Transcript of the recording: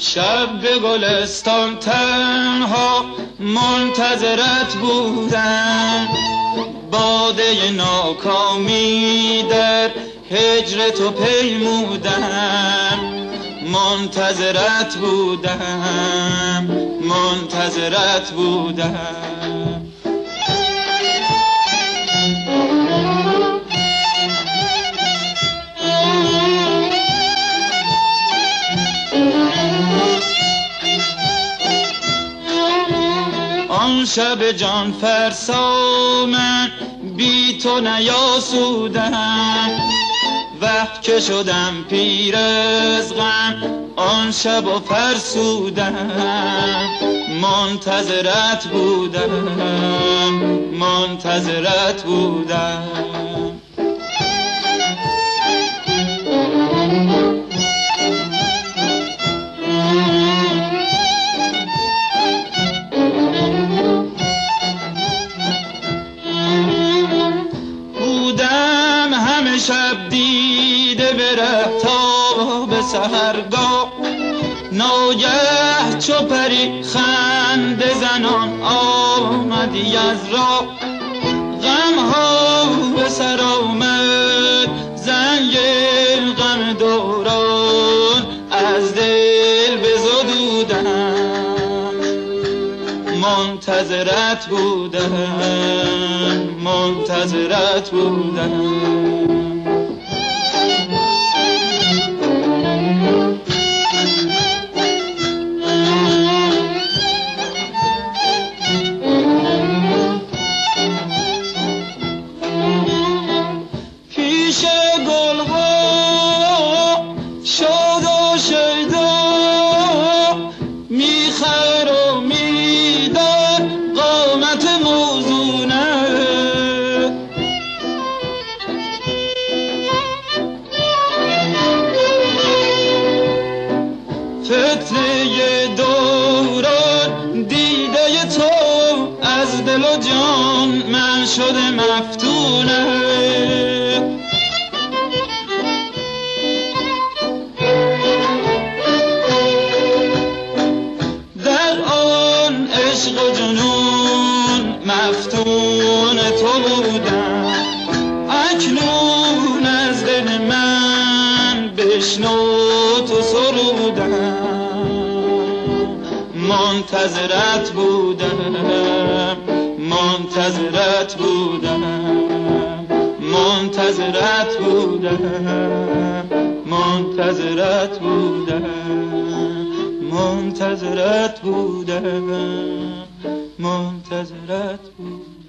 شب به گلستان تنها منتظرت بودم. باده ناکامی در هجر تو پیمودم. منتظرت بودم منتظرت بودم. آن شب جان فرسا من بی تو نیاسودم. وقت که شدم پیر از غم آن شب و فرسودم. منتظرت بودم منتظرت بودم. شب دیده بره تا به سهرگاه ناگه چو پری خنده زنان آمدی از راه. غم ها به سر آمد زنگ غم دوران از دل بزدودم منتظرت بودم منتظرت بودم موزونه. فتنه دوران دیده تو از دل و جان من شده مفتونه. عشق و جنون مفتون تو بودم. اکنون از دل من بشنو تو سرودم منتظرت بودم. منتظرت بودم. منتظرت بودم. منتظرت بودم. منتظرت بودم. منتظرت بودم